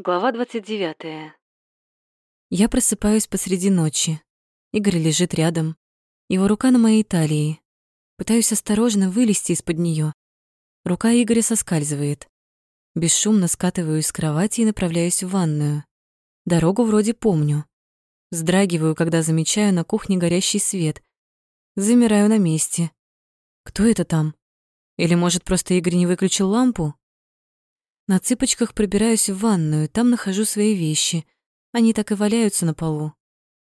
Глава 29. Я просыпаюсь посреди ночи. Игорь лежит рядом. Его рука на моей талии. Пытаюсь осторожно вылезти из-под нее. Рука Игоря соскальзывает. Бесшумно скатываюсь с кровати и направляюсь в ванную. Дорогу вроде помню. Вздрагиваю, когда замечаю на кухне горящий свет. Замираю на месте. Кто это там? Или, может, просто Игорь не выключил лампу? На цыпочках пробираюсь в ванную, там нахожу свои вещи. Они так и валяются на полу.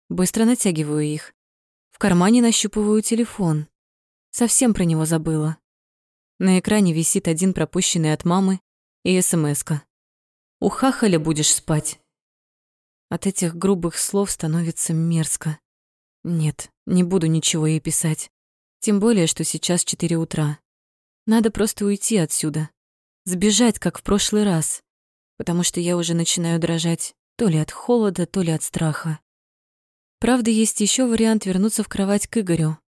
Быстро натягиваю их. В кармане нащупываю телефон. Совсем про него забыла. На экране висит один пропущенный от мамы и СМСка. «У хахаля будешь спать». От этих грубых слов становится мерзко. Нет, не буду ничего ей писать. Тем более, что сейчас 4 утра. Надо просто уйти отсюда. Сбежать, как в прошлый раз, потому что я уже начинаю дрожать то ли от холода, то ли от страха. Правда, есть еще вариант вернуться в кровать к Игорю,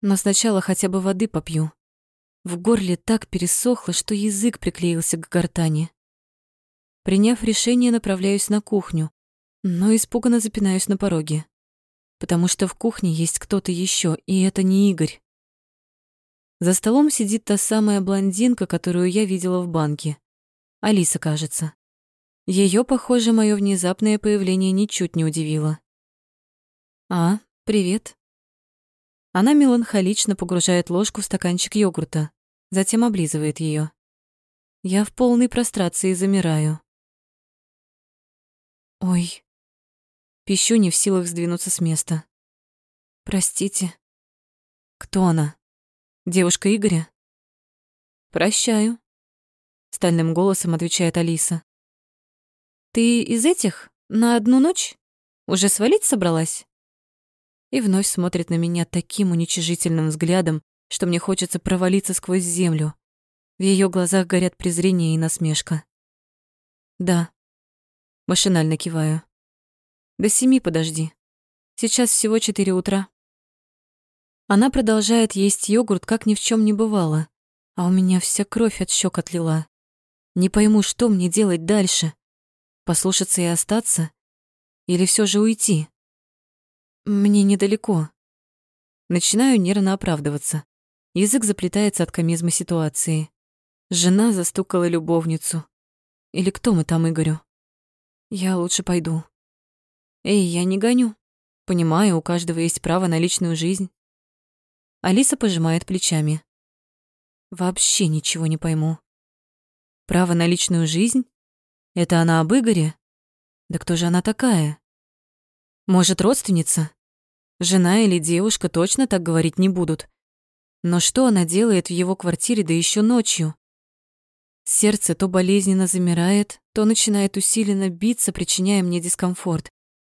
но сначала хотя бы воды попью. В горле так пересохло, что язык приклеился к гортани. Приняв решение, направляюсь на кухню, но испуганно запинаюсь на пороге, потому что в кухне есть кто-то еще, и это не Игорь. За столом сидит та самая блондинка, которую я видела в банке. Алиса, кажется. Ее, похоже, мое внезапное появление ничуть не удивило. «А, привет». Она меланхолично погружает ложку в стаканчик йогурта, затем облизывает ее. Я в полной прострации замираю. «Ой». Пищу не в силах сдвинуться с места. «Простите». «Кто она?» Девушка Игоря? Прощаю, стальным голосом отвечает Алиса. Ты из этих? На одну ночь? Уже свалить собралась? И вновь смотрит на меня таким уничижительным взглядом, что мне хочется провалиться сквозь землю. В ее глазах горят презрение и насмешка. Да. Машинально киваю. До семи подожди. Сейчас всего четыре утра. Она продолжает есть йогурт, как ни в чем не бывало, а у меня вся кровь от щек отлила. Не пойму, что мне делать дальше. Послушаться и остаться? Или все же уйти? Мне недалеко. Начинаю нервно оправдываться. Язык заплетается от комизма ситуации. Жена застукала любовницу. Или кто мы там Игорю? Я лучше пойду. Эй, я не гоню. Понимаю, у каждого есть право на личную жизнь. Алиса пожимает плечами. Вообще ничего не пойму. Право на личную жизнь? Это она об Игоре? Да кто же она такая? Может, родственница? Жена или девушка точно так говорить не будут. Но что она делает в его квартире, да еще ночью? Сердце то болезненно замирает, то начинает усиленно биться, причиняя мне дискомфорт.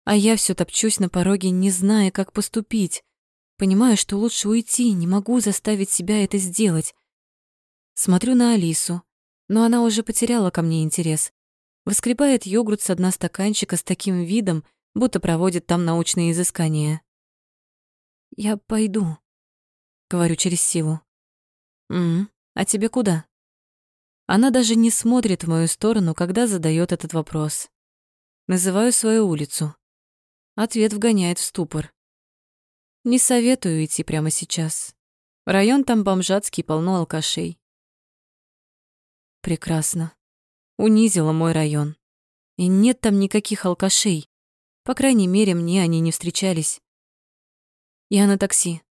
А я все топчусь на пороге, не зная, как поступить. Понимаю, что лучше уйти, не могу заставить себя это сделать. Смотрю на Алису, но она уже потеряла ко мне интерес. Выскребает йогурт с дна стаканчика с таким видом, будто проводит там научные изыскания. «Я пойду», — говорю через силу. «М, а тебе куда?» Она даже не смотрит в мою сторону, когда задает этот вопрос. Называю свою улицу. Ответ вгоняет в ступор. Не советую идти прямо сейчас. Район там бомжатский, полно алкашей. Прекрасно. Унизила мой район. И нет там никаких алкашей. По крайней мере, мне они не встречались. Я на такси.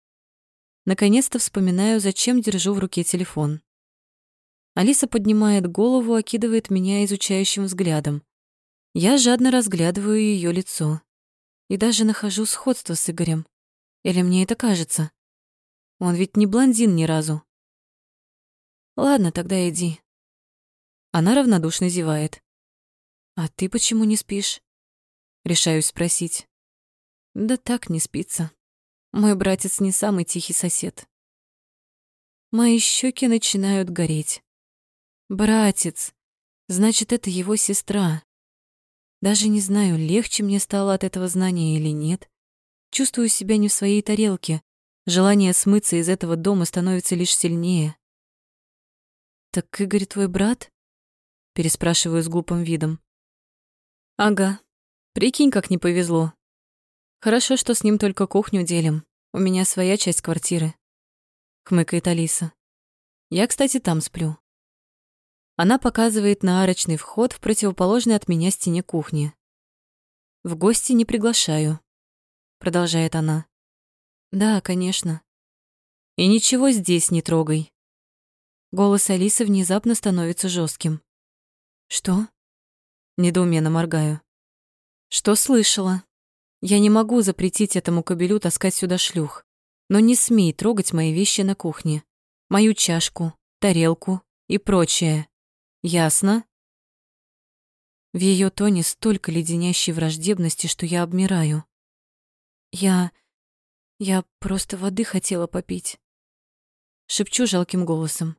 Наконец-то вспоминаю, зачем держу в руке телефон. Алиса поднимает голову, окидывает меня изучающим взглядом. Я жадно разглядываю ее лицо и даже нахожу сходство с Игорем. Или мне это кажется? Он ведь не блондин ни разу. Ладно, тогда иди. Она равнодушно зевает. А ты почему не спишь? Решаюсь спросить. Да так не спится. Мой братец не самый тихий сосед. Мои щеки начинают гореть. Братец. Значит, это его сестра. Даже не знаю, легче мне стало от этого знания или нет. Чувствую себя не в своей тарелке. Желание смыться из этого дома становится лишь сильнее. «Так Игорь твой брат?» Переспрашиваю с глупым видом. Ага. Прикинь, как не повезло. Хорошо, что с ним только кухню делим. У меня своя часть квартиры. Хмыкает Алиса. Я, кстати, там сплю. Она показывает на арочный вход в противоположной от меня стене кухни. В гости не приглашаю, продолжает она. Да, конечно. И ничего здесь не трогай. Голос Алисы внезапно становится жестким. Что? Недоуменно моргаю. Что слышала? Я не могу запретить этому кобелю таскать сюда шлюх, но не смей трогать мои вещи на кухне. Мою чашку, тарелку и прочее. Ясно? В ее тоне столько леденящей враждебности, что я обмираю. Я... я просто воды хотела попить. Шепчу жалким голосом.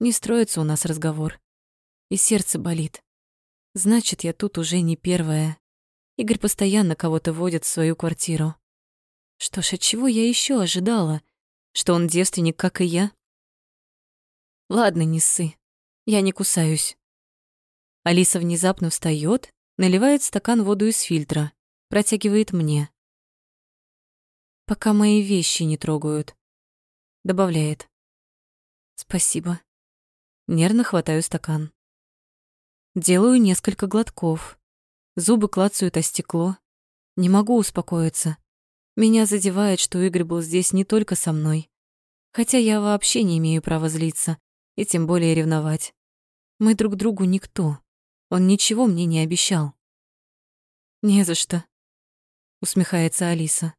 Не строится у нас разговор. И сердце болит. Значит, я тут уже не первая. Игорь постоянно кого-то водит в свою квартиру. Что ж, от чего я еще ожидала? Что он девственник, как и я? Ладно, не ссы. Я не кусаюсь. Алиса внезапно встает, наливает стакан воду из фильтра, протягивает мне. Пока мои вещи не трогают. Добавляет. Спасибо. Нервно хватаю стакан. Делаю несколько глотков. Зубы клацают о стекло. Не могу успокоиться. Меня задевает, что Игорь был здесь не только со мной. Хотя я вообще не имею права злиться, и тем более ревновать. Мы друг другу никто. Он ничего мне не обещал. «Не за что», — усмехается Алиса.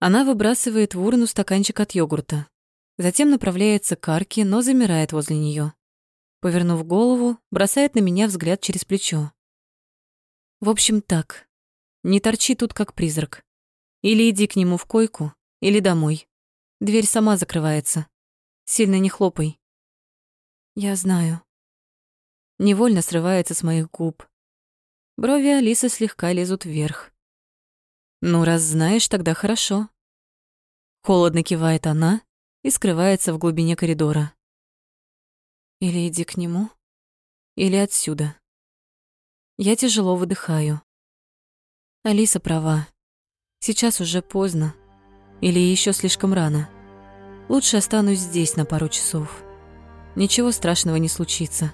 Она выбрасывает в урну стаканчик от йогурта. Затем направляется к арке, но замирает возле нее. Повернув голову, бросает на меня взгляд через плечо. В общем, так. Не торчи тут, как призрак. Или иди к нему в койку, или домой. Дверь сама закрывается. Сильно не хлопай. Я знаю. Невольно срывается с моих губ. Брови Алисы слегка лезут вверх. Ну, раз знаешь, тогда хорошо. Холодно кивает она и скрывается в глубине коридора. Или иди к нему, или отсюда. Я тяжело выдыхаю. Алиса права. Сейчас уже поздно. Или еще слишком рано. Лучше останусь здесь на пару часов. Ничего страшного не случится.